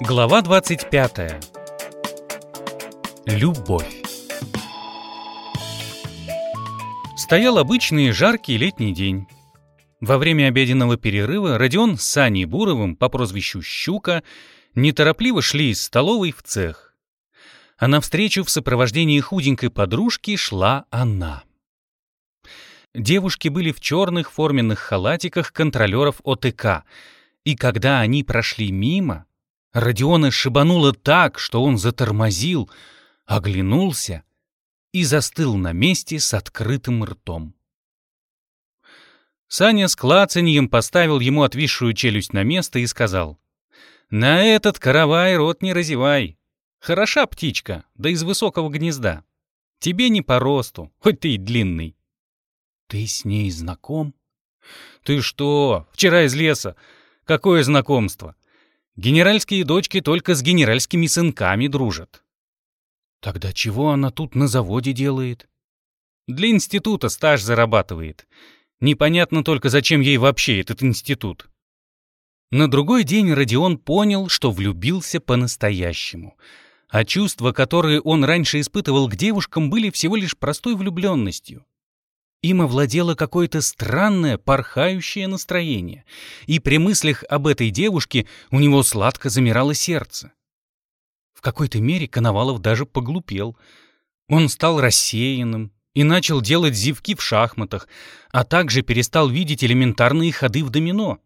Глава 25. Любовь. Стоял обычный жаркий летний день. Во время обеденного перерыва Родион с Саней Буровым по прозвищу Щука неторопливо шли из столовой в цех. А навстречу в сопровождении худенькой подружки шла она. Девушки были в черных форменных халатиках контролеров ОТК, и когда они прошли мимо, Родиона шибануло так, что он затормозил, оглянулся и застыл на месте с открытым ртом. Саня с клацаньем поставил ему отвисшую челюсть на место и сказал, «На этот каравай рот не разевай. Хороша птичка, да из высокого гнезда. Тебе не по росту, хоть ты и длинный». «Ты с ней знаком?» «Ты что? Вчера из леса. Какое знакомство? Генеральские дочки только с генеральскими сынками дружат. Тогда чего она тут на заводе делает? Для института стаж зарабатывает. Непонятно только, зачем ей вообще этот институт. На другой день Родион понял, что влюбился по-настоящему. А чувства, которые он раньше испытывал к девушкам, были всего лишь простой влюбленностью. Им овладело какое-то странное, порхающее настроение, и при мыслях об этой девушке у него сладко замирало сердце. В какой-то мере Коновалов даже поглупел. Он стал рассеянным и начал делать зевки в шахматах, а также перестал видеть элементарные ходы в домино.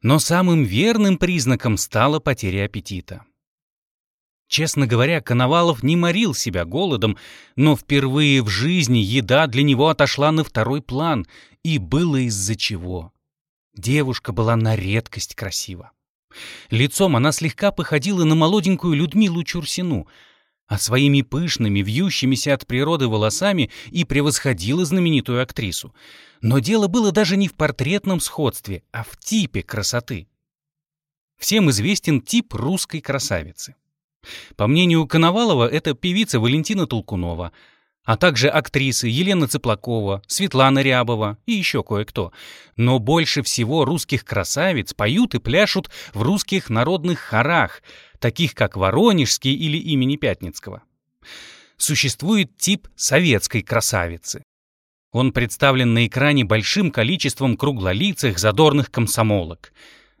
Но самым верным признаком стала потеря аппетита. Честно говоря, Коновалов не морил себя голодом, но впервые в жизни еда для него отошла на второй план, и было из-за чего. Девушка была на редкость красива. Лицом она слегка походила на молоденькую Людмилу Чурсину, а своими пышными, вьющимися от природы волосами и превосходила знаменитую актрису. Но дело было даже не в портретном сходстве, а в типе красоты. Всем известен тип русской красавицы. По мнению Коновалова, это певица Валентина Толкунова, а также актрисы Елена Цыплакова, Светлана Рябова и еще кое-кто. Но больше всего русских красавиц поют и пляшут в русских народных хорах, таких как Воронежский или имени Пятницкого. Существует тип советской красавицы. Он представлен на экране большим количеством круглолицых задорных комсомолок.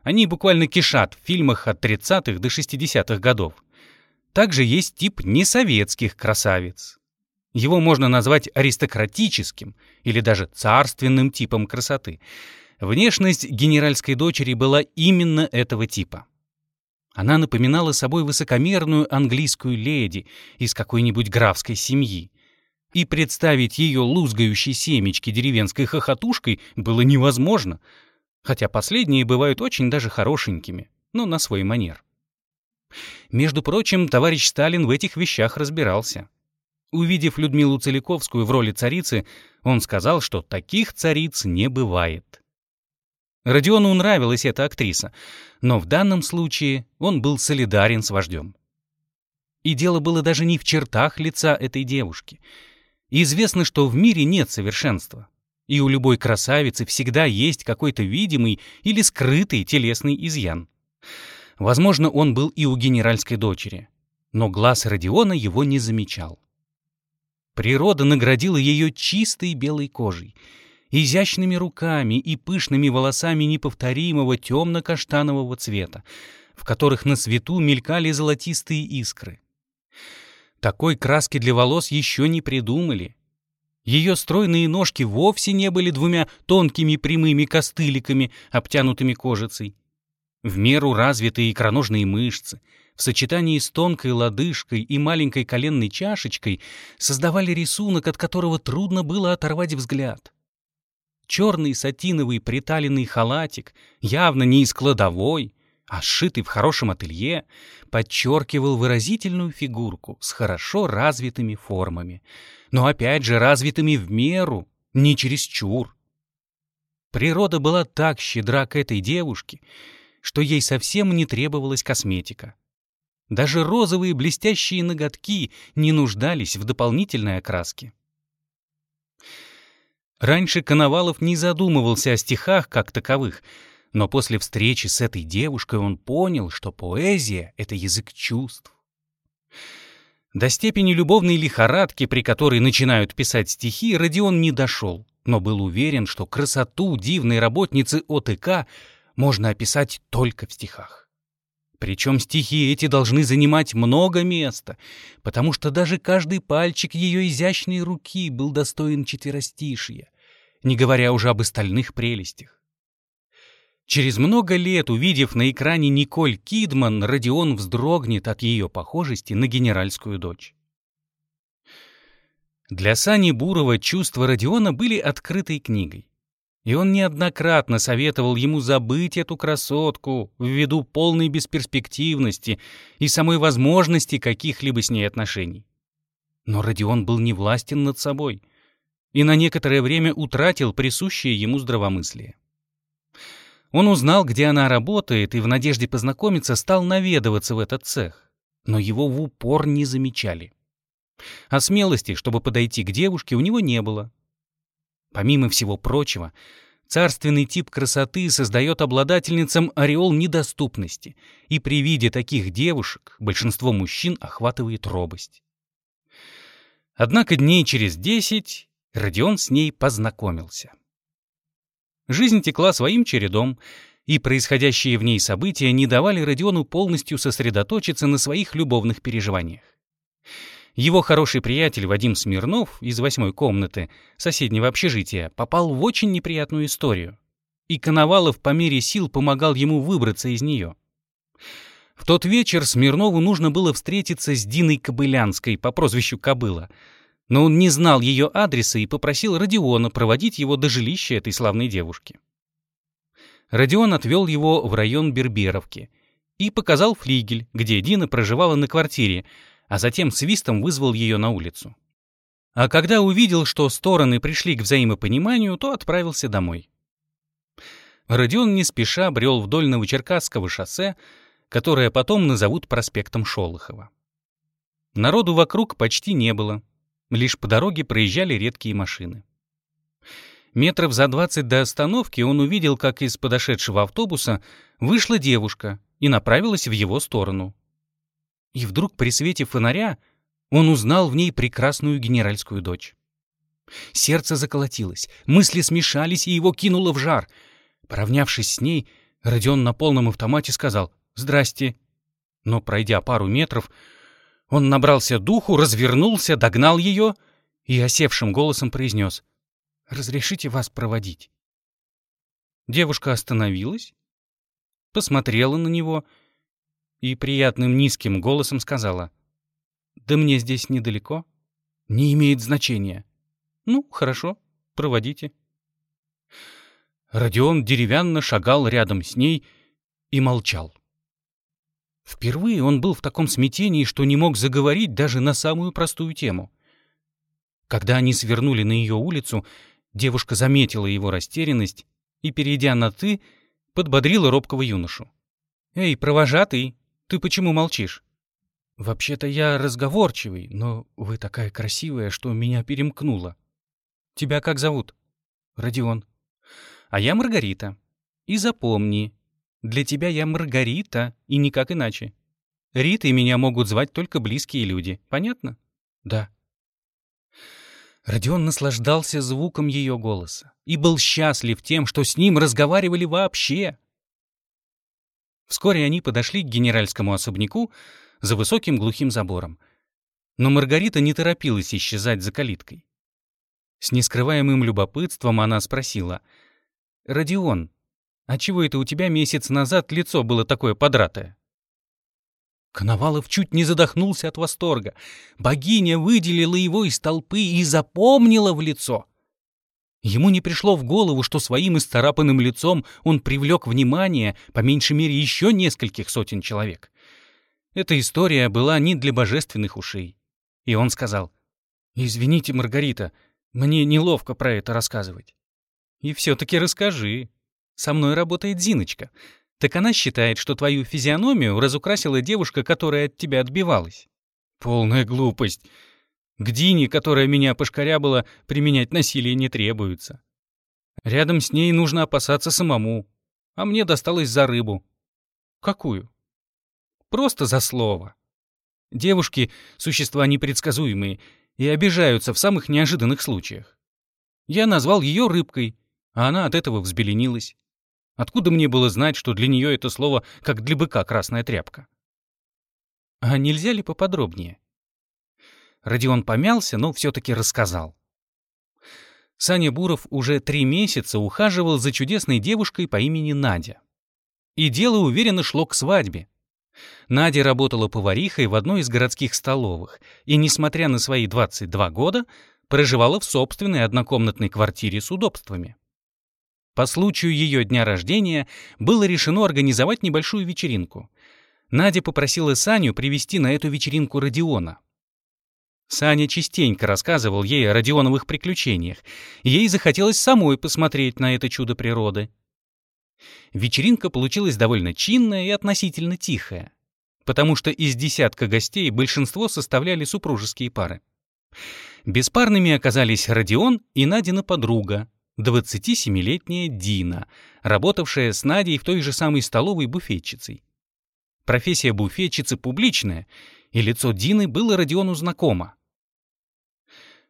Они буквально кишат в фильмах от 30-х до 60-х годов. Также есть тип несоветских красавиц. Его можно назвать аристократическим или даже царственным типом красоты. Внешность генеральской дочери была именно этого типа. Она напоминала собой высокомерную английскую леди из какой-нибудь графской семьи. И представить ее лузгающей семечки деревенской хохотушкой было невозможно, хотя последние бывают очень даже хорошенькими, но на свой манер. Между прочим, товарищ Сталин в этих вещах разбирался. Увидев Людмилу Целиковскую в роли царицы, он сказал, что таких цариц не бывает. Родиону нравилась эта актриса, но в данном случае он был солидарен с вождем. И дело было даже не в чертах лица этой девушки. Известно, что в мире нет совершенства, и у любой красавицы всегда есть какой-то видимый или скрытый телесный изъян. Возможно, он был и у генеральской дочери. Но глаз Родиона его не замечал. Природа наградила ее чистой белой кожей, изящными руками и пышными волосами неповторимого темно-каштанового цвета, в которых на свету мелькали золотистые искры. Такой краски для волос еще не придумали. Ее стройные ножки вовсе не были двумя тонкими прямыми костыликами, обтянутыми кожицей. В меру развитые икроножные мышцы в сочетании с тонкой лодыжкой и маленькой коленной чашечкой создавали рисунок, от которого трудно было оторвать взгляд. Черный сатиновый приталенный халатик, явно не из кладовой, а сшитый в хорошем ателье, подчеркивал выразительную фигурку с хорошо развитыми формами, но опять же развитыми в меру, не чересчур. Природа была так щедра к этой девушке, что ей совсем не требовалась косметика. Даже розовые блестящие ноготки не нуждались в дополнительной окраске. Раньше Коновалов не задумывался о стихах как таковых, Но после встречи с этой девушкой он понял, что поэзия — это язык чувств. До степени любовной лихорадки, при которой начинают писать стихи, Родион не дошел, но был уверен, что красоту дивной работницы ОТК можно описать только в стихах. Причем стихи эти должны занимать много места, потому что даже каждый пальчик ее изящной руки был достоин четверостишия, не говоря уже об остальных прелестях. Через много лет, увидев на экране Николь Кидман, Родион вздрогнет от ее похожести на генеральскую дочь. Для Сани Бурова чувства Родиона были открытой книгой. И он неоднократно советовал ему забыть эту красотку ввиду полной бесперспективности и самой возможности каких-либо с ней отношений. Но Родион был невластен над собой и на некоторое время утратил присущее ему здравомыслие. Он узнал, где она работает, и в надежде познакомиться стал наведываться в этот цех. Но его в упор не замечали. А смелости, чтобы подойти к девушке, у него не было. Помимо всего прочего, царственный тип красоты создает обладательницам ореол недоступности, и при виде таких девушек большинство мужчин охватывает робость. Однако дней через десять Родион с ней познакомился. Жизнь текла своим чередом, и происходящие в ней события не давали Родиону полностью сосредоточиться на своих любовных переживаниях. Его хороший приятель Вадим Смирнов из восьмой комнаты соседнего общежития попал в очень неприятную историю, и Коновалов по мере сил помогал ему выбраться из нее. В тот вечер Смирнову нужно было встретиться с Диной Кобылянской по прозвищу Кобыла — но он не знал ее адреса и попросил Родиона проводить его до жилища этой славной девушки. Родион отвел его в район Берберовки и показал флигель, где Дина проживала на квартире, а затем свистом вызвал ее на улицу. А когда увидел, что стороны пришли к взаимопониманию, то отправился домой. Родион не спеша брел вдоль Новочеркасского шоссе, которое потом назовут проспектом Шолохова. Народу вокруг почти не было, Лишь по дороге проезжали редкие машины. Метров за двадцать до остановки он увидел, как из подошедшего автобуса вышла девушка и направилась в его сторону. И вдруг при свете фонаря он узнал в ней прекрасную генеральскую дочь. Сердце заколотилось, мысли смешались, и его кинуло в жар. Поравнявшись с ней, Родион на полном автомате сказал «Здрасте». Но, пройдя пару метров, он набрался духу, развернулся, догнал ее и осевшим голосом произнес «Разрешите вас проводить?» Девушка остановилась, посмотрела на него и приятным низким голосом сказала «Да мне здесь недалеко, не имеет значения. Ну, хорошо, проводите». Родион деревянно шагал рядом с ней и молчал. Впервые он был в таком смятении, что не мог заговорить даже на самую простую тему. Когда они свернули на ее улицу, девушка заметила его растерянность и, перейдя на «ты», подбодрила робкого юношу. «Эй, провожатый, ты почему молчишь?» «Вообще-то я разговорчивый, но вы такая красивая, что меня перемкнуло. Тебя как зовут?» «Родион». «А я Маргарита. И запомни, для тебя я Маргарита, и никак иначе. Ритой меня могут звать только близкие люди. Понятно? Да. Родион наслаждался звуком ее голоса и был счастлив тем, что с ним разговаривали вообще. Вскоре они подошли к генеральскому особняку за высоким глухим забором. Но Маргарита не торопилась исчезать за калиткой. С нескрываемым любопытством она спросила. «Родион, а чего это у тебя месяц назад лицо было такое подратое?» Коновалов чуть не задохнулся от восторга. Богиня выделила его из толпы и запомнила в лицо. Ему не пришло в голову, что своим исцарапанным лицом он привлек внимание, по меньшей мере, еще нескольких сотен человек. Эта история была не для божественных ушей. И он сказал, «Извините, Маргарита, мне неловко про это рассказывать». «И все-таки расскажи», со мной работает Зиночка. Так она считает, что твою физиономию разукрасила девушка, которая от тебя отбивалась. Полная глупость. К Дине, которая меня пошкарябала, применять насилие не требуется. Рядом с ней нужно опасаться самому. а мне досталось за рыбу. Какую? Просто за слово. Девушки — существа непредсказуемые и обижаются в самых неожиданных случаях. Я назвал ее рыбкой, а она от этого взбеленилась. Откуда мне было знать, что для нее это слово как для быка красная тряпка? А нельзя ли поподробнее? Родион помялся, но все-таки рассказал. Саня Буров уже три месяца ухаживал за чудесной девушкой по имени Надя. И дело уверенно шло к свадьбе. Надя работала поварихой в одной из городских столовых и, несмотря на свои 22 года, проживала в собственной однокомнатной квартире с удобствами. По случаю ее дня рождения было решено организовать небольшую вечеринку. Надя попросила Саню привести на эту вечеринку Родиона. Саня частенько рассказывал ей о Родионовых приключениях, ей захотелось самой посмотреть на это чудо природы. Вечеринка получилась довольно чинная и относительно тихая, потому что из десятка гостей большинство составляли супружеские пары. Беспарными оказались Родион и Надина подруга, 27-летняя Дина, работавшая с Надей в той же самой столовой буфетчицей. Профессия буфетчицы публичная, и лицо Дины было Родиону знакомо.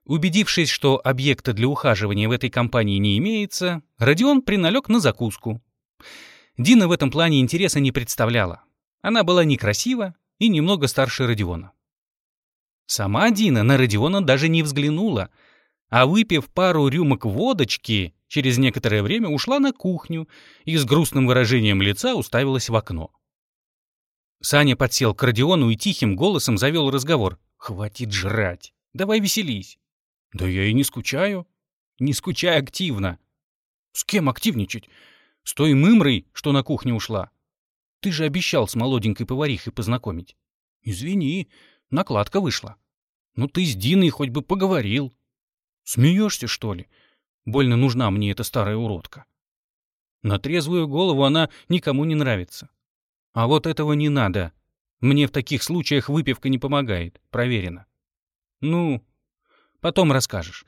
Убедившись, что объекта для ухаживания в этой компании не имеется, Родион приналег на закуску. Дина в этом плане интереса не представляла. Она была некрасива и немного старше Родиона. Сама Дина на Родиона даже не взглянула, а выпив пару рюмок водочки, через некоторое время ушла на кухню и с грустным выражением лица уставилась в окно. Саня подсел к Родиону и тихим голосом завел разговор. «Хватит жрать. Давай веселись». «Да я и не скучаю». «Не скучай активно». «С кем активничать? С той мымрой, что на кухне ушла. Ты же обещал с молоденькой поварихой познакомить». «Извини, накладка вышла». «Ну ты с Диной хоть бы поговорил». «Смеешься, что ли? Больно нужна мне эта старая уродка». На трезвую голову она никому не нравится. А вот этого не надо. Мне в таких случаях выпивка не помогает. Проверено. Ну, потом расскажешь.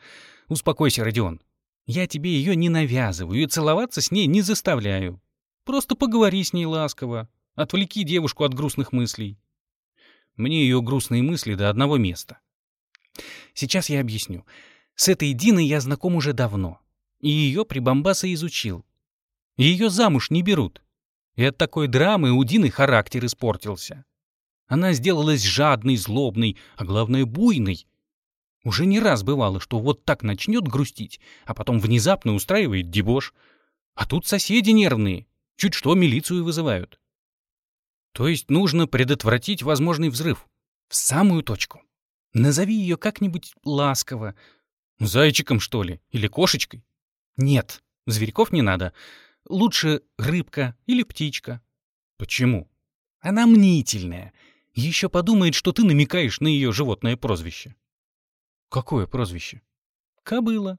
Успокойся, Родион. Я тебе ее не навязываю и целоваться с ней не заставляю. Просто поговори с ней ласково. Отвлеки девушку от грустных мыслей. Мне ее грустные мысли до одного места. Сейчас я объясню. С этой Диной я знаком уже давно. И ее прибамбаса изучил. Ее замуж не берут. И от такой драмы у Дины характер испортился. Она сделалась жадной, злобной, а главное буйной. Уже не раз бывало, что вот так начнет грустить, а потом внезапно устраивает дебош. А тут соседи нервные, чуть что милицию вызывают. То есть нужно предотвратить возможный взрыв. В самую точку. Назови ее как-нибудь ласково. Зайчиком, что ли? Или кошечкой? Нет, зверьков не надо. Лучше рыбка или птичка. Почему? Она мнительная. Еще подумает, что ты намекаешь на ее животное прозвище. Какое прозвище? Кобыла.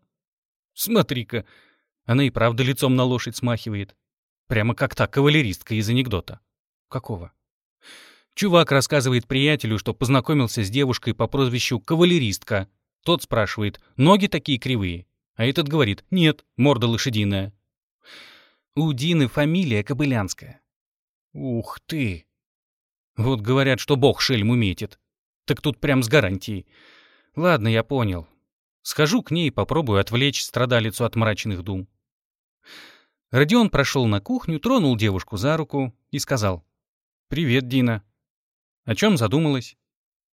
Смотри-ка, она и правда лицом на лошадь смахивает. Прямо как та кавалеристка из анекдота. Какого? Чувак рассказывает приятелю, что познакомился с девушкой по прозвищу кавалеристка. Тот спрашивает, ноги такие кривые? А этот говорит, нет, морда лошадиная. У Дины фамилия Кобылянская. Ух ты! Вот говорят, что бог шельму метит. Так тут прям с гарантией. Ладно, я понял. Схожу к ней и попробую отвлечь страдалицу от мрачных дум. Родион прошел на кухню, тронул девушку за руку и сказал. «Привет, Дина. О чем задумалась?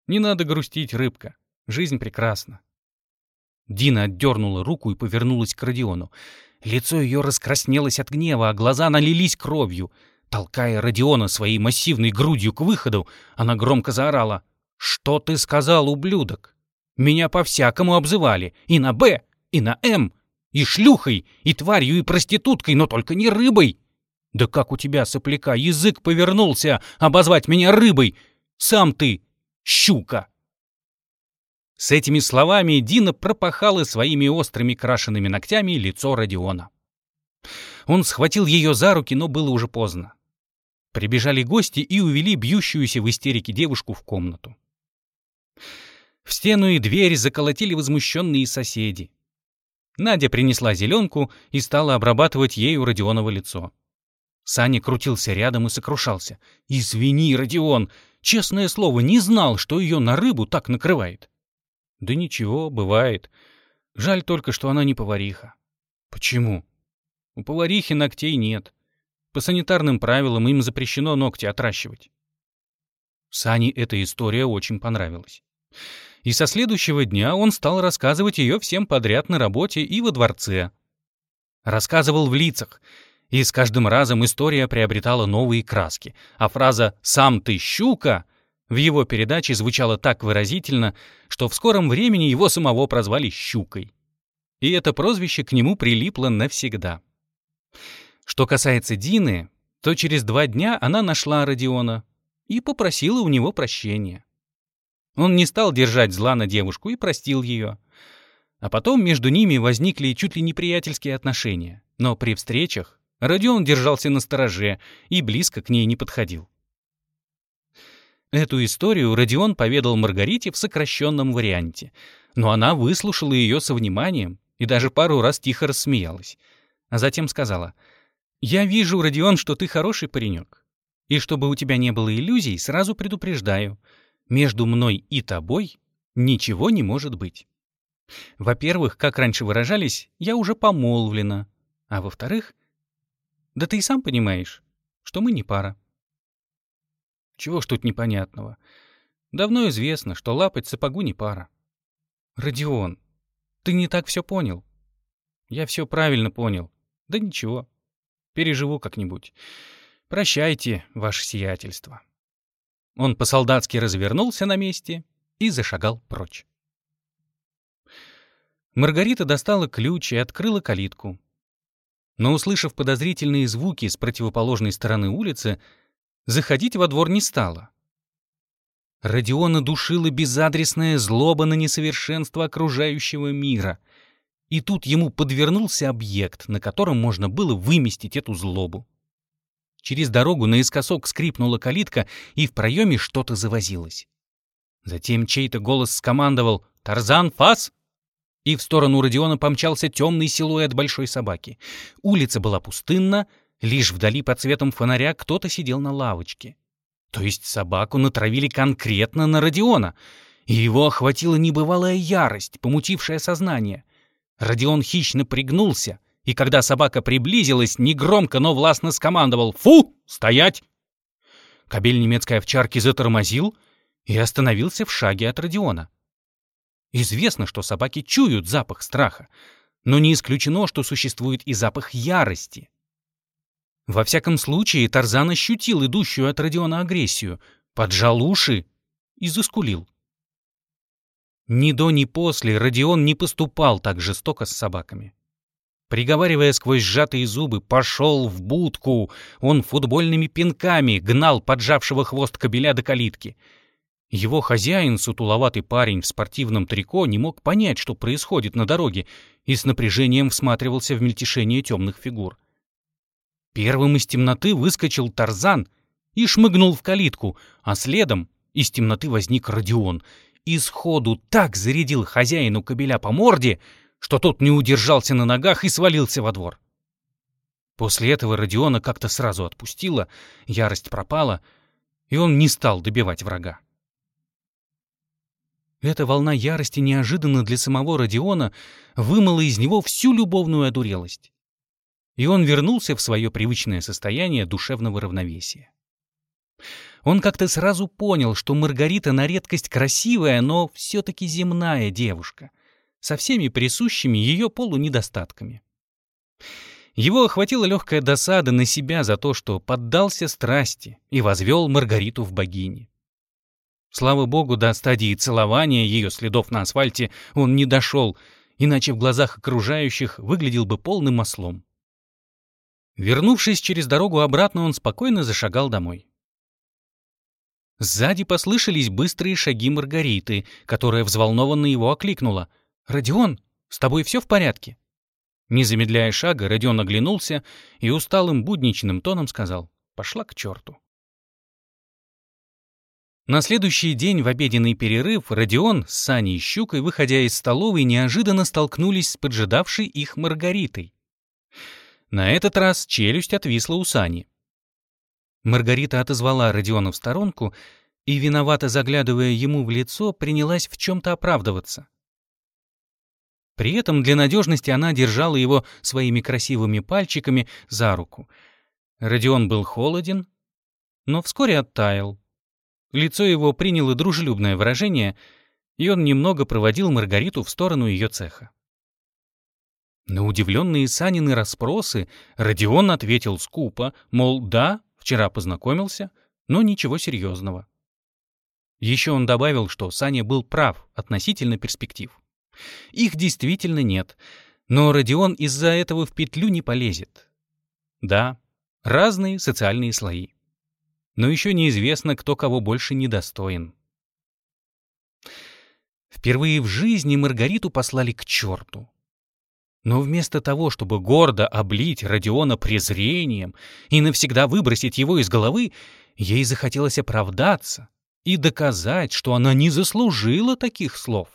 Не надо грустить, рыбка. Жизнь прекрасна». Дина отдернула руку и повернулась к Родиону. Лицо ее раскраснелось от гнева, а глаза налились кровью. Толкая Родиона своей массивной грудью к выходу, она громко заорала. «Что ты сказал, ублюдок? Меня по-всякому обзывали. И на «Б», и на «М», и шлюхой, и тварью, и проституткой, но только не рыбой. Да как у тебя, сопляка, язык повернулся обозвать меня рыбой? Сам ты щука!» С этими словами Дина пропахала своими острыми крашенными ногтями лицо Родиона. Он схватил ее за руки, но было уже поздно. Прибежали гости и увели бьющуюся в истерике девушку в комнату. В стену и дверь заколотили возмущенные соседи. Надя принесла зеленку и стала обрабатывать ею Родионово лицо. Саня крутился рядом и сокрушался. «Извини, Родион, честное слово, не знал, что ее на рыбу так накрывает». «Да ничего, бывает. Жаль только, что она не повариха». «Почему?» «У поварихи ногтей нет. По санитарным правилам им запрещено ногти отращивать». Сане эта история очень понравилась. И со следующего дня он стал рассказывать ее всем подряд на работе и во дворце. Рассказывал в лицах — и с каждым разом история приобретала новые краски, а фраза «сам ты щука» в его передаче звучала так выразительно, что в скором времени его самого прозвали «щукой». И это прозвище к нему прилипло навсегда. Что касается Дины, то через два дня она нашла Родиона и попросила у него прощения. Он не стал держать зла на девушку и простил ее. А потом между ними возникли чуть ли не приятельские отношения. Но при встречах Родион держался на стороже и близко к ней не подходил. Эту историю Родион поведал Маргарите в сокращенном варианте, но она выслушала ее со вниманием и даже пару раз тихо рассмеялась, а затем сказала, «Я вижу, Родион, что ты хороший паренек, и чтобы у тебя не было иллюзий, сразу предупреждаю, между мной и тобой ничего не может быть. Во-первых, как раньше выражались, я уже помолвлена, а во-вторых, да ты и сам понимаешь, что мы не пара. Чего ж тут непонятного? Давно известно, что лапать сапогу не пара. Родион, ты не так все понял. Я все правильно понял. Да ничего. Переживу как-нибудь. Прощайте, ваше сиятельство. Он по-солдатски развернулся на месте и зашагал прочь. Маргарита достала ключ и открыла калитку но, услышав подозрительные звуки с противоположной стороны улицы, заходить во двор не стала. Родиона душила безадресная злоба на несовершенство окружающего мира. И тут ему подвернулся объект, на котором можно было выместить эту злобу. Через дорогу наискосок скрипнула калитка, и в проеме что-то завозилось. Затем чей-то голос скомандовал «Тарзан, фас!» и в сторону Родиона помчался темный силуэт большой собаки. Улица была пустынна, лишь вдали под светом фонаря кто-то сидел на лавочке. То есть собаку натравили конкретно на Родиона, и его охватила небывалая ярость, помутившая сознание. Родион хищно пригнулся, и когда собака приблизилась, негромко, но властно скомандовал «Фу! Стоять!». Кобель немецкой овчарки затормозил и остановился в шаге от Родиона. Известно, что собаки чуют запах страха, но не исключено, что существует и запах ярости. Во всяком случае, Тарзан ощутил идущую от Родиона агрессию, поджал уши и заскулил. Ни до, ни после Родион не поступал так жестоко с собаками. Приговаривая сквозь сжатые зубы «пошел в будку», он футбольными пинками гнал поджавшего хвост кобеля до калитки — его хозяин, сутуловатый парень в спортивном трико, не мог понять, что происходит на дороге, и с напряжением всматривался в мельтешение темных фигур. Первым из темноты выскочил Тарзан и шмыгнул в калитку, а следом из темноты возник Родион. И сходу так зарядил хозяину кобеля по морде, что тот не удержался на ногах и свалился во двор. После этого Родиона как-то сразу отпустила, ярость пропала, и он не стал добивать врага. Эта волна ярости неожиданно для самого Родиона вымыла из него всю любовную одурелость. И он вернулся в свое привычное состояние душевного равновесия. Он как-то сразу понял, что Маргарита на редкость красивая, но все-таки земная девушка, со всеми присущими ее полу недостатками. Его охватила легкая досада на себя за то, что поддался страсти и возвел Маргариту в богини. Слава богу, до стадии целования ее следов на асфальте он не дошел, иначе в глазах окружающих выглядел бы полным ослом. Вернувшись через дорогу обратно, он спокойно зашагал домой. Сзади послышались быстрые шаги Маргариты, которая взволнованно его окликнула. «Родион, с тобой все в порядке?» Не замедляя шага, Родион оглянулся и усталым будничным тоном сказал «Пошла к черту». На следующий день в обеденный перерыв Родион с Саней и Щукой, выходя из столовой, неожиданно столкнулись с поджидавшей их Маргаритой. На этот раз челюсть отвисла у Сани, Маргарита отозвала Родиона в сторонку и, виновато заглядывая ему в лицо, принялась в чем-то оправдываться. При этом для надежности она держала его своими красивыми пальчиками за руку. Родион был холоден, но вскоре оттаял. Лицо его приняло дружелюбное выражение, и он немного проводил Маргариту в сторону ее цеха. На удивленные Санины расспросы Родион ответил скупо, мол, да, вчера познакомился, но ничего серьезного. Еще он добавил, что Саня был прав относительно перспектив. Их действительно нет, но Родион из-за этого в петлю не полезет. Да, разные социальные слои но еще неизвестно, кто кого больше недостоин. Впервые в жизни Маргариту послали к черту. Но вместо того, чтобы гордо облить Родиона презрением и навсегда выбросить его из головы, ей захотелось оправдаться и доказать, что она не заслужила таких слов.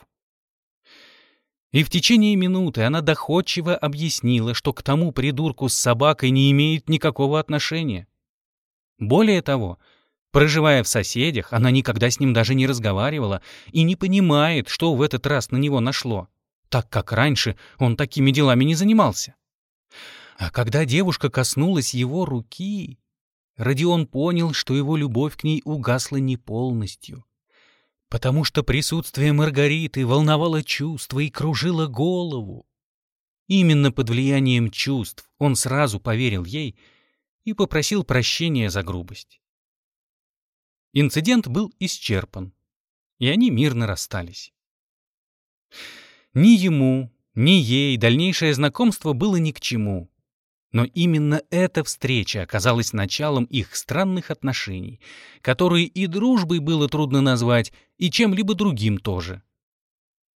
И в течение минуты она доходчиво объяснила, что к тому придурку с собакой не имеет никакого отношения. Более того, проживая в соседях, она никогда с ним даже не разговаривала и не понимает, что в этот раз на него нашло, так как раньше он такими делами не занимался. А когда девушка коснулась его руки, Родион понял, что его любовь к ней угасла не полностью, потому что присутствие Маргариты волновало чувства и кружило голову. Именно под влиянием чувств он сразу поверил ей — и попросил прощения за грубость. Инцидент был исчерпан, и они мирно расстались. Ни ему, ни ей дальнейшее знакомство было ни к чему. Но именно эта встреча оказалась началом их странных отношений, которые и дружбой было трудно назвать, и чем-либо другим тоже.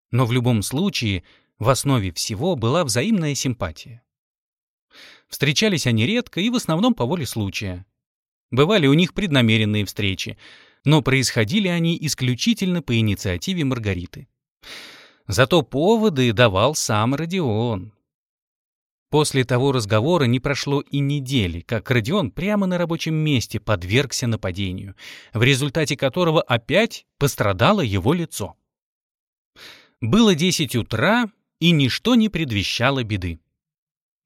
Но в любом случае в основе всего была взаимная симпатия. Встречались они редко и в основном по воле случая. Бывали у них преднамеренные встречи, но происходили они исключительно по инициативе Маргариты. Зато поводы давал сам Родион. После того разговора не прошло и недели, как Родион прямо на рабочем месте подвергся нападению, в результате которого опять пострадало его лицо. Было 10 утра, и ничто не предвещало беды.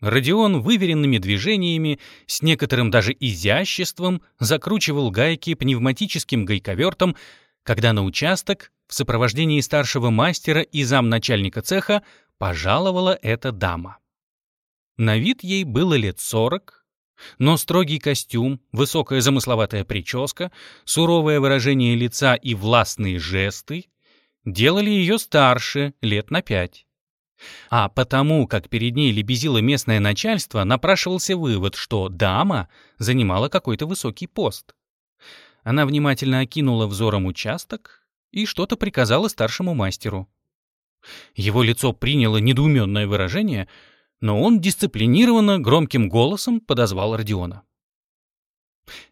Родион выверенными движениями, с некоторым даже изяществом, закручивал гайки пневматическим гайковертом, когда на участок в сопровождении старшего мастера и замначальника цеха пожаловала эта дама. На вид ей было лет сорок, но строгий костюм, высокая замысловатая прическа, суровое выражение лица и властные жесты делали ее старше лет на пять. А потому, как перед ней лебезило местное начальство, напрашивался вывод, что дама занимала какой-то высокий пост. Она внимательно окинула взором участок и что-то приказала старшему мастеру. Его лицо приняло недоуменное выражение, но он дисциплинированно громким голосом подозвал Родиона.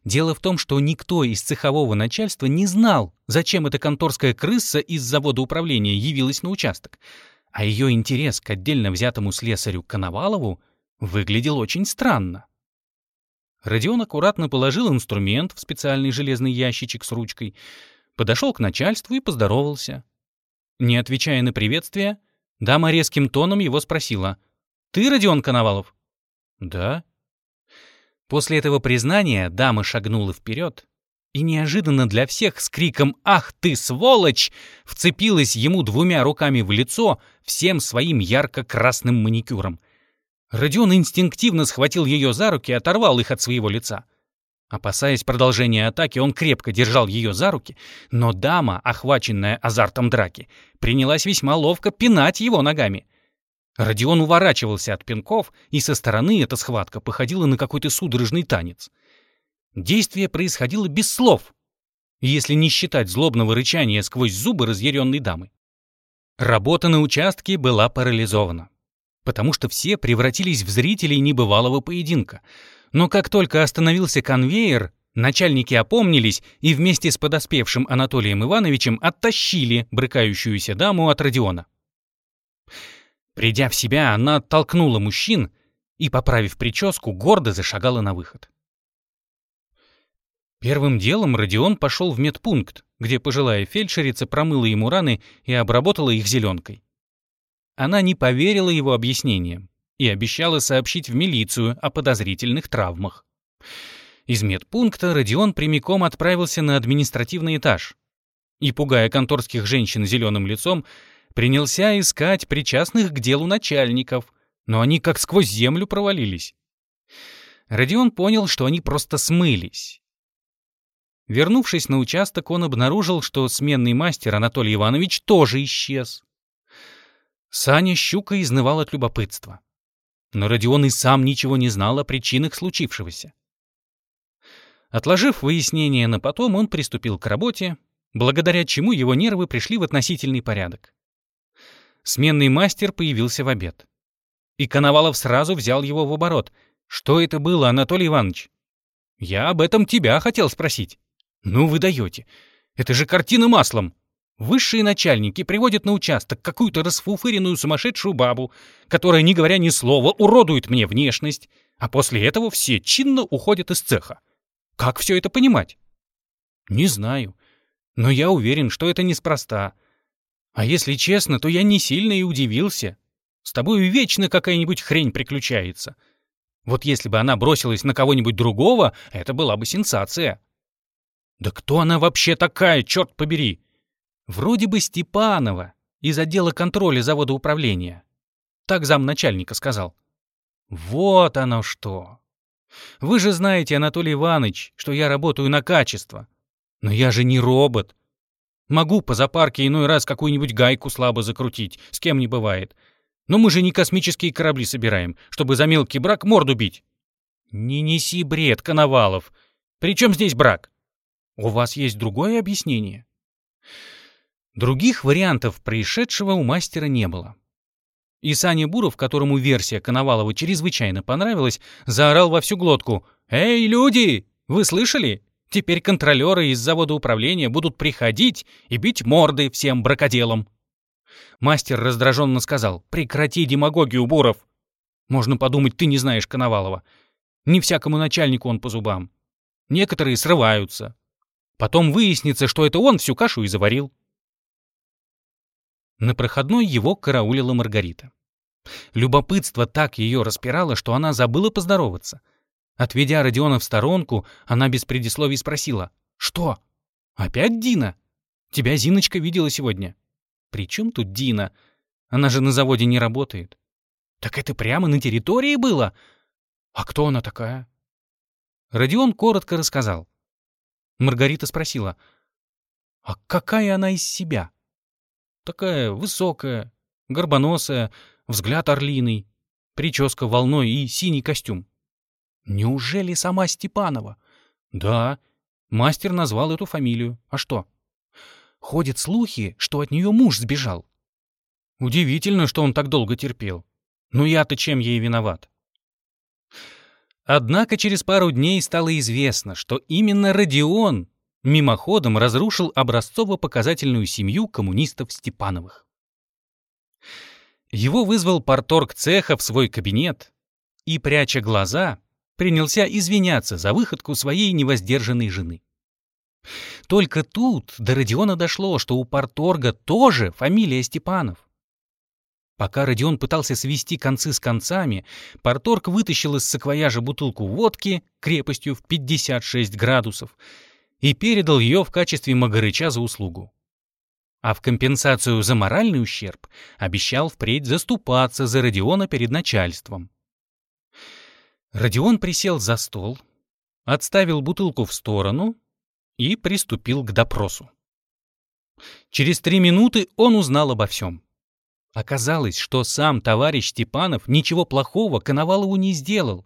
Дело в том, что никто из цехового начальства не знал, зачем эта конторская крыса из завода управления явилась на участок, а ее интерес к отдельно взятому слесарю Коновалову выглядел очень странно. Родион аккуратно положил инструмент в специальный железный ящичек с ручкой, подошел к начальству и поздоровался. Не отвечая на приветствие, дама резким тоном его спросила. «Ты Родион Коновалов?» «Да». После этого признания дама шагнула вперед и неожиданно для всех с криком «Ах ты, сволочь!» вцепилась ему двумя руками в лицо всем своим ярко-красным маникюром. Родион инстинктивно схватил ее за руки и оторвал их от своего лица. Опасаясь продолжения атаки, он крепко держал ее за руки, но дама, охваченная азартом драки, принялась весьма ловко пинать его ногами. Родион уворачивался от пинков, и со стороны эта схватка походила на какой-то судорожный танец — Действие происходило без слов, если не считать злобного рычания сквозь зубы разъяренной дамы. Работа на участке была парализована, потому что все превратились в зрителей небывалого поединка. Но как только остановился конвейер, начальники опомнились и вместе с подоспевшим Анатолием Ивановичем оттащили брыкающуюся даму от Родиона. Придя в себя, она оттолкнула мужчин и, поправив прическу, гордо зашагала на выход. Первым делом Родион пошел в медпункт, где пожилая фельдшерица промыла ему раны и обработала их зеленкой. Она не поверила его объяснениям и обещала сообщить в милицию о подозрительных травмах. Из медпункта Родион прямиком отправился на административный этаж и, пугая конторских женщин зеленым лицом, принялся искать причастных к делу начальников, но они как сквозь землю провалились. Родион понял, что они просто смылись. Вернувшись на участок, он обнаружил, что сменный мастер Анатолий Иванович тоже исчез. Саня Щука изнывал от любопытства. Но Родион и сам ничего не знал о причинах случившегося. Отложив выяснение на потом, он приступил к работе, благодаря чему его нервы пришли в относительный порядок. Сменный мастер появился в обед. И Коновалов сразу взял его в оборот. «Что это было, Анатолий Иванович?» «Я об этом тебя хотел спросить». «Ну вы даете. Это же картина маслом. Высшие начальники приводят на участок какую-то расфуфыренную сумасшедшую бабу, которая, не говоря ни слова, уродует мне внешность, а после этого все чинно уходят из цеха. Как все это понимать?» «Не знаю. Но я уверен, что это неспроста. А если честно, то я не сильно и удивился. С тобой вечно какая-нибудь хрень приключается. Вот если бы она бросилась на кого-нибудь другого, это была бы сенсация. Да кто она вообще такая, черт побери? Вроде бы Степанова, из отдела контроля завода управления. Так замначальника сказал. Вот оно что. Вы же знаете, Анатолий Иванович, что я работаю на качество. Но я же не робот. Могу по запарке иной раз какую-нибудь гайку слабо закрутить, с кем не бывает. Но мы же не космические корабли собираем, чтобы за мелкий брак морду бить. Не неси бред, Коновалов. При чем здесь брак? У вас есть другое объяснение? Других вариантов происшедшего у мастера не было. И Саня Буров, которому версия Коновалова чрезвычайно понравилась, заорал во всю глотку. «Эй, люди! Вы слышали? Теперь контролеры из завода управления будут приходить и бить морды всем бракоделам. Мастер раздраженно сказал, прекрати демагогию, Буров. Можно подумать, ты не знаешь Коновалова. Не всякому начальнику он по зубам. Некоторые срываются. Потом выяснится, что это он всю кашу и заварил. На проходной его караулила Маргарита. Любопытство так ее распирало, что она забыла поздороваться — Отведя Родиона в сторонку, она без предисловий спросила. «Что? Опять Дина? Тебя Зиночка видела сегодня?» «При чем тут Дина? Она же на заводе не работает». «Так это прямо на территории было? А кто она такая?» Родион коротко рассказал. Маргарита спросила. «А какая она из себя?» «Такая высокая, горбоносая, взгляд орлиный, прическа волной и синий костюм». Неужели сама Степанова? Да, мастер назвал эту фамилию. А что? Ходят слухи, что от нее муж сбежал. Удивительно, что он так долго терпел. Но я-то чем ей виноват? Однако через пару дней стало известно, что именно Родион мимоходом разрушил образцово-показательную семью коммунистов Степановых. Его вызвал порторг цеха в свой кабинет и, пряча глаза, принялся извиняться за выходку своей невоздержанной жены. Только тут до Родиона дошло, что у Порторга тоже фамилия Степанов. Пока Родион пытался свести концы с концами, Порторг вытащил из саквояжа бутылку водки крепостью в 56 градусов и передал ее в качестве Магарыча за услугу. А в компенсацию за моральный ущерб обещал впредь заступаться за Родиона перед начальством. Родион присел за стол, отставил бутылку в сторону и приступил к допросу. Через три минуты он узнал обо всем. Оказалось, что сам товарищ Степанов ничего плохого Коновалову не сделал,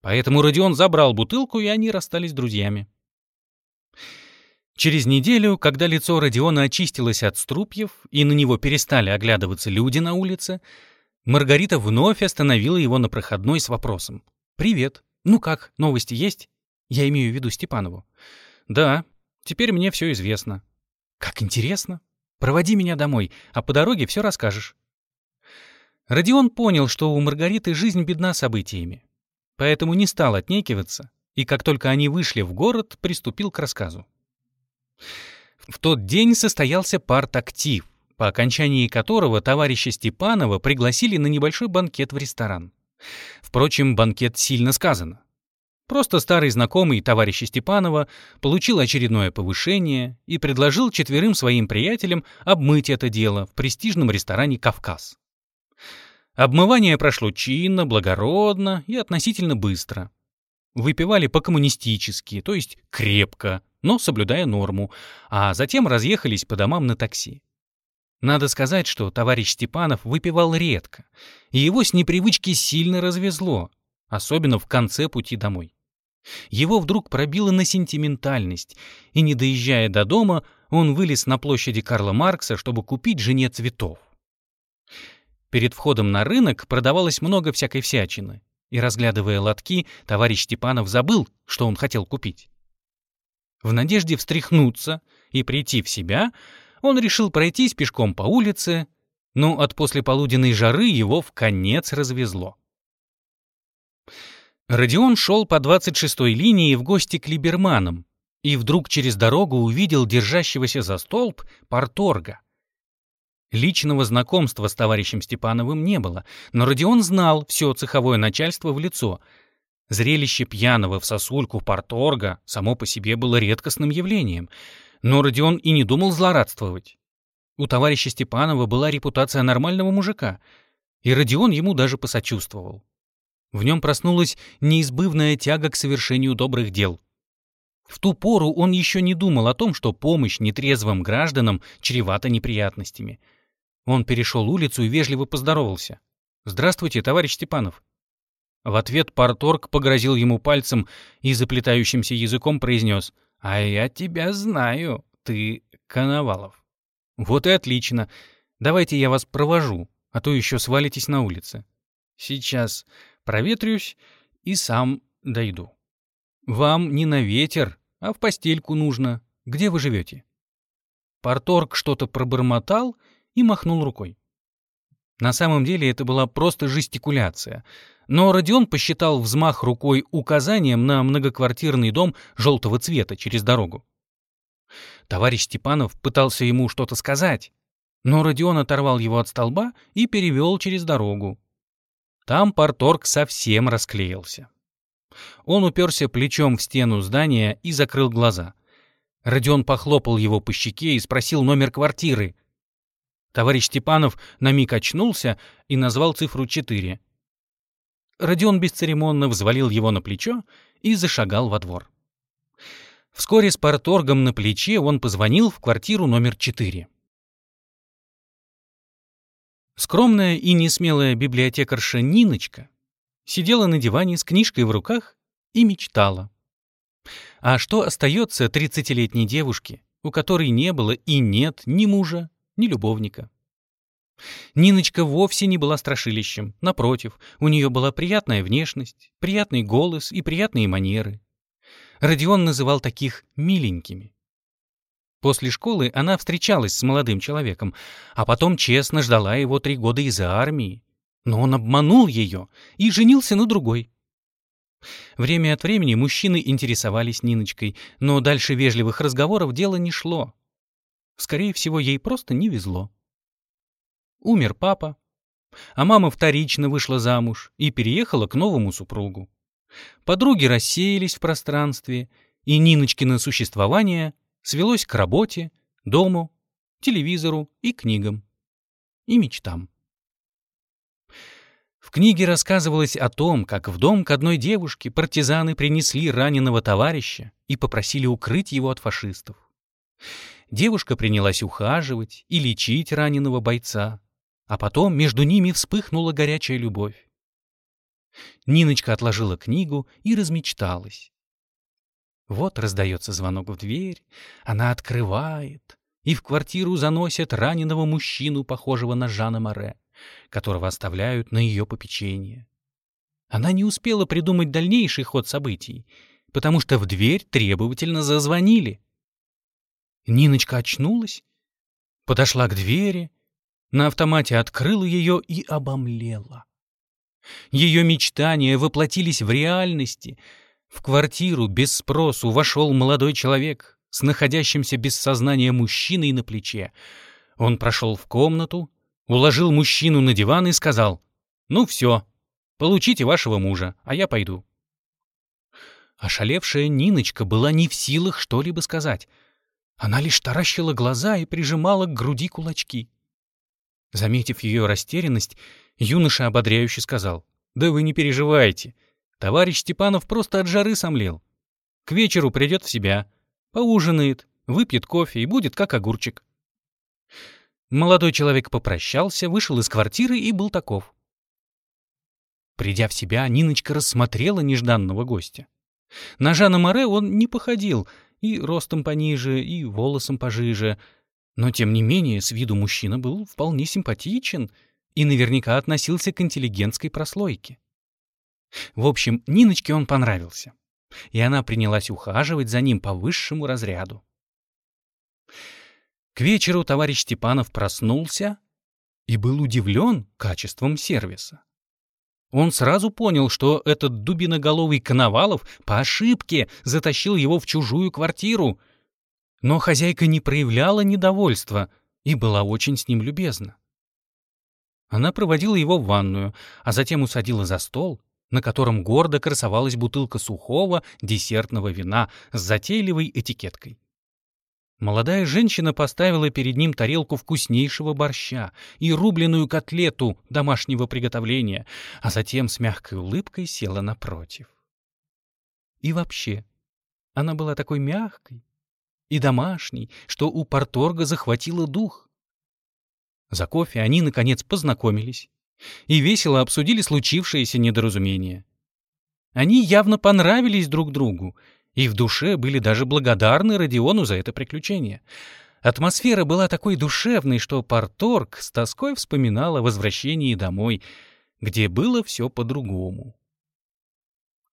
поэтому Родион забрал бутылку, и они расстались друзьями. Через неделю, когда лицо Родиона очистилось от струпьев и на него перестали оглядываться люди на улице, Маргарита вновь остановила его на проходной с вопросом. «Привет. Ну как, новости есть?» Я имею в виду Степанову. «Да, теперь мне все известно». «Как интересно. Проводи меня домой, а по дороге все расскажешь». Родион понял, что у Маргариты жизнь бедна событиями, поэтому не стал отнекиваться и как только они вышли в город, приступил к рассказу. В тот день состоялся парт-актив, по окончании которого товарища Степанова пригласили на небольшой банкет в ресторан. Впрочем, банкет сильно сказано. Просто старый знакомый товарища Степанова получил очередное повышение и предложил четверым своим приятелям обмыть это дело в престижном ресторане «Кавказ». Обмывание прошло чинно, благородно и относительно быстро. Выпивали по-коммунистически, то есть крепко, но соблюдая норму, а затем разъехались по домам на такси. Надо сказать, что товарищ Степанов выпивал редко, и его с непривычки сильно развезло, особенно в конце пути домой. Его вдруг пробило на сентиментальность, и, не доезжая до дома, он вылез на площади Карла Маркса, чтобы купить жене цветов. Перед входом на рынок продавалось много всякой всячины, и, разглядывая лотки, товарищ Степанов забыл, что он хотел купить. В надежде встряхнуться и прийти в себя — он решил пройтись пешком по улице, но от послеполуденной жары его в конец развезло. Родион шел по 26-й линии в гости к Либерманам и вдруг через дорогу увидел держащегося за столб порторга. Личного знакомства с товарищем Степановым не было, но Родион знал все цеховое начальство в лицо. Зрелище пьяного в сосульку порторга само по себе было редкостным явлением — но Родион и не думал злорадствовать. У товарища Степанова была репутация нормального мужика, и Родион ему даже посочувствовал. В нем проснулась неизбывная тяга к совершению добрых дел. В ту пору он еще не думал о том, что помощь нетрезвым гражданам чревата неприятностями. Он перешел улицу и вежливо поздоровался. «Здравствуйте, товарищ Степанов». В ответ парторг погрозил ему пальцем и заплетающимся языком произнес — «А я тебя знаю, ты Коновалов». «Вот и отлично. Давайте я вас провожу, а то еще свалитесь на улице. Сейчас проветрюсь и сам дойду. Вам не на ветер, а в постельку нужно. Где вы живете?» Порторг что-то пробормотал и махнул рукой. На самом деле это была просто жестикуляция — но Родион посчитал взмах рукой указанием на многоквартирный дом желтого цвета через дорогу. Товарищ Степанов пытался ему что-то сказать, но Родион оторвал его от столба и перевел через дорогу. Там порторг совсем расклеился. Он уперся плечом в стену здания и закрыл глаза. Родион похлопал его по щеке и спросил номер квартиры. Товарищ Степанов на миг очнулся и назвал цифру 4. Родион бесцеремонно взвалил его на плечо и зашагал во двор. Вскоре с парторгом на плече он позвонил в квартиру номер 4. Скромная и несмелая библиотекарша Ниночка сидела на диване с книжкой в руках и мечтала. А что остается тридцатилетней девушке, у которой не было и нет ни мужа, ни любовника? Ниночка вовсе не была страшилищем. Напротив, у нее была приятная внешность, приятный голос и приятные манеры. Родион называл таких «миленькими». После школы она встречалась с молодым человеком, а потом честно ждала его три года из армии. Но он обманул ее и женился на другой. Время от времени мужчины интересовались Ниночкой, но дальше вежливых разговоров дело не шло. Скорее всего, ей просто не везло. Умер папа, а мама вторично вышла замуж и переехала к новому супругу. Подруги рассеялись в пространстве, и Ниночкино существование свелось к работе, дому, телевизору и книгам. И мечтам. В книге рассказывалось о том, как в дом к одной девушке партизаны принесли раненого товарища и попросили укрыть его от фашистов. Девушка принялась ухаживать и лечить раненого бойца, а потом между ними вспыхнула горячая любовь. Ниночка отложила книгу и размечталась. Вот раздается звонок в дверь, она открывает, и в квартиру заносят раненого мужчину, похожего на Жана Море, которого оставляют на ее попечение. Она не успела придумать дальнейший ход событий, потому что в дверь требовательно зазвонили. Ниночка очнулась, подошла к двери, на автомате открыла ее и обомлела. Ее мечтания воплотились в реальности. В квартиру без спросу вошел молодой человек с находящимся без сознания мужчиной на плече. Он прошел в комнату, уложил мужчину на диван и сказал, «Ну все, получите вашего мужа, а я пойду». Ошалевшая Ниночка была не в силах что-либо сказать. Она лишь таращила глаза и прижимала к груди кулачки. Заметив ее растерянность, юноша ободряюще сказал, «Да вы не переживайте. Товарищ Степанов просто от жары сомлел. К вечеру придет в себя, поужинает, выпьет кофе и будет как огурчик». Молодой человек попрощался, вышел из квартиры и был таков. Придя в себя, Ниночка рассмотрела нежданного гостя. На Жана Море он не походил, и ростом пониже, и волосом пожиже — но, тем не менее, с виду мужчина был вполне симпатичен и наверняка относился к интеллигентской прослойке. В общем, Ниночке он понравился, и она принялась ухаживать за ним по высшему разряду. К вечеру товарищ Степанов проснулся и был удивлен качеством сервиса. Он сразу понял, что этот дубиноголовый Коновалов по ошибке затащил его в чужую квартиру — но хозяйка не проявляла недовольства и была очень с ним любезна. Она проводила его в ванную, а затем усадила за стол, на котором гордо красовалась бутылка сухого десертного вина с затейливой этикеткой. Молодая женщина поставила перед ним тарелку вкуснейшего борща и рубленую котлету домашнего приготовления, а затем с мягкой улыбкой села напротив. И вообще, она была такой мягкой, и домашний, что у порторга захватило дух. За кофе они, наконец, познакомились и весело обсудили случившееся недоразумение. Они явно понравились друг другу и в душе были даже благодарны Родиону за это приключение. Атмосфера была такой душевной, что порторг с тоской вспоминал о возвращении домой, где было все по-другому.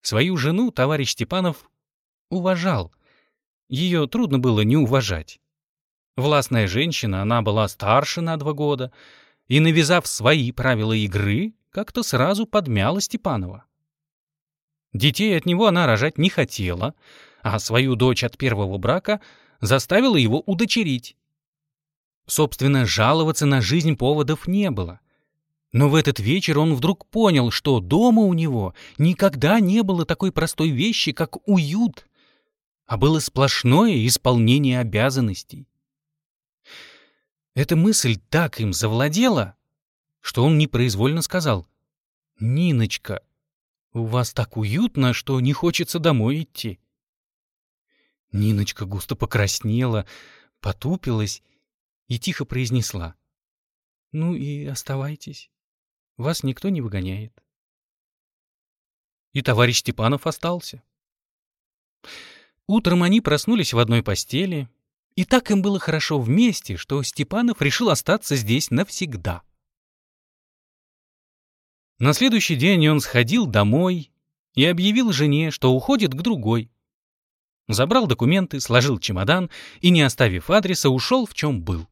Свою жену товарищ Степанов уважал — ее трудно было не уважать. Властная женщина, она была старше на два года, и, навязав свои правила игры, как-то сразу подмяла Степанова. Детей от него она рожать не хотела, а свою дочь от первого брака заставила его удочерить. Собственно, жаловаться на жизнь поводов не было. Но в этот вечер он вдруг понял, что дома у него никогда не было такой простой вещи, как уют а было сплошное исполнение обязанностей. Эта мысль так им завладела, что он непроизвольно сказал, «Ниночка, у вас так уютно, что не хочется домой идти». Ниночка густо покраснела, потупилась и тихо произнесла, «Ну и оставайтесь, вас никто не выгоняет». И товарищ Степанов остался. Утром они проснулись в одной постели, и так им было хорошо вместе, что Степанов решил остаться здесь навсегда. На следующий день он сходил домой и объявил жене, что уходит к другой. Забрал документы, сложил чемодан и, не оставив адреса, ушел в чем был.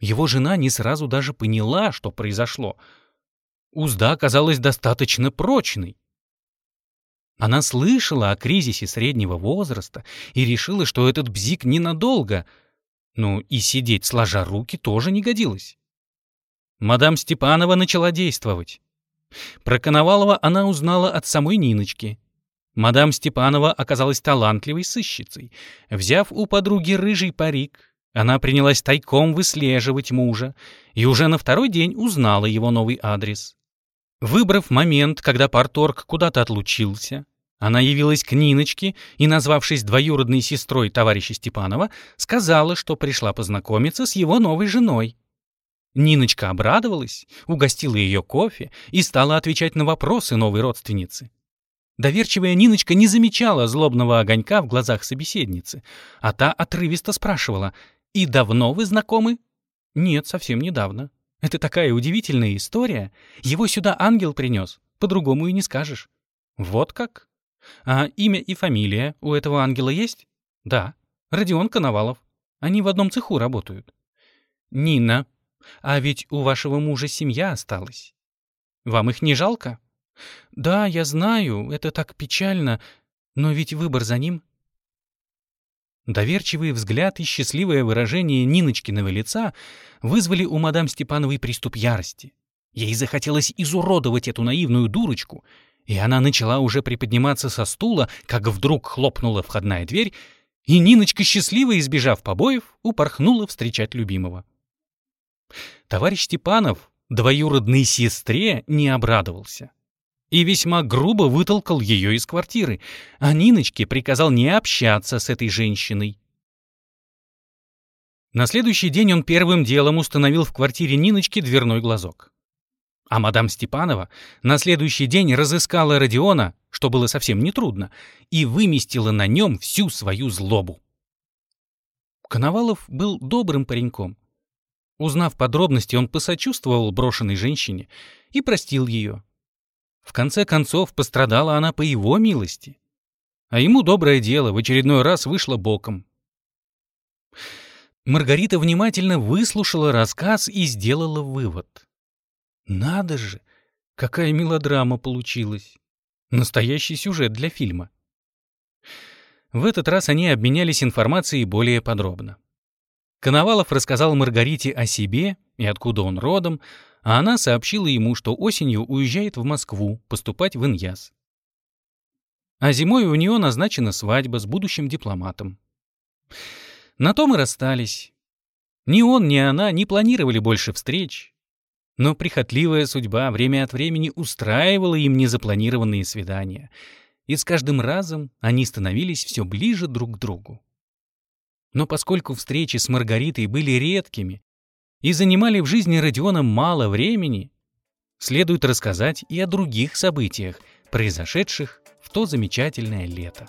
Его жена не сразу даже поняла, что произошло. Узда оказалась достаточно прочной. Она слышала о кризисе среднего возраста и решила, что этот бзик ненадолго. Ну и сидеть сложа руки тоже не годилось. Мадам Степанова начала действовать. Про Коновалова она узнала от самой Ниночки. Мадам Степанова оказалась талантливой сыщицей. Взяв у подруги рыжий парик, она принялась тайком выслеживать мужа и уже на второй день узнала его новый адрес. Выбрав момент, когда парторг куда-то отлучился, она явилась к Ниночке и, назвавшись двоюродной сестрой товарища Степанова, сказала, что пришла познакомиться с его новой женой. Ниночка обрадовалась, угостила ее кофе и стала отвечать на вопросы новой родственницы. Доверчивая Ниночка не замечала злобного огонька в глазах собеседницы, а та отрывисто спрашивала, «И давно вы знакомы?» «Нет, совсем недавно. Это такая удивительная история. Его сюда ангел принес, по-другому и не скажешь». «Вот как?» «А имя и фамилия у этого ангела есть?» «Да. Родион Коновалов. Они в одном цеху работают». «Нина, а ведь у вашего мужа семья осталась. Вам их не жалко?» «Да, я знаю, это так печально, но ведь выбор за ним». Доверчивый взгляд и счастливое выражение Ниночкиного лица вызвали у мадам Степановой приступ ярости. Ей захотелось изуродовать эту наивную дурочку, и она начала уже приподниматься со стула, как вдруг хлопнула входная дверь, и Ниночка, счастливо избежав побоев, упорхнула встречать любимого. Товарищ Степанов двоюродной сестре не обрадовался и весьма грубо вытолкал ее из квартиры, а Ниночке приказал не общаться с этой женщиной. На следующий день он первым делом установил в квартире Ниночки дверной глазок. А мадам Степанова на следующий день разыскала Родиона, что было совсем нетрудно, и выместила на нем всю свою злобу. Коновалов был добрым пареньком. Узнав подробности, он посочувствовал брошенной женщине и простил ее. В конце концов, пострадала она по его милости. А ему доброе дело в очередной раз вышло боком. Маргарита внимательно выслушала рассказ и сделала вывод. Надо же, какая мелодрама получилась. Настоящий сюжет для фильма. В этот раз они обменялись информацией более подробно. Коновалов рассказал Маргарите о себе и откуда он родом, а она сообщила ему, что осенью уезжает в Москву поступать в Иньяс. А зимой у нее назначена свадьба с будущим дипломатом. На том и расстались. Ни он, ни она не планировали больше встреч, но прихотливая судьба время от времени устраивала им незапланированные свидания, и с каждым разом они становились все ближе друг к другу. Но поскольку встречи с Маргаритой были редкими и занимали в жизни Родиона мало времени, следует рассказать и о других событиях, произошедших в то замечательное лето.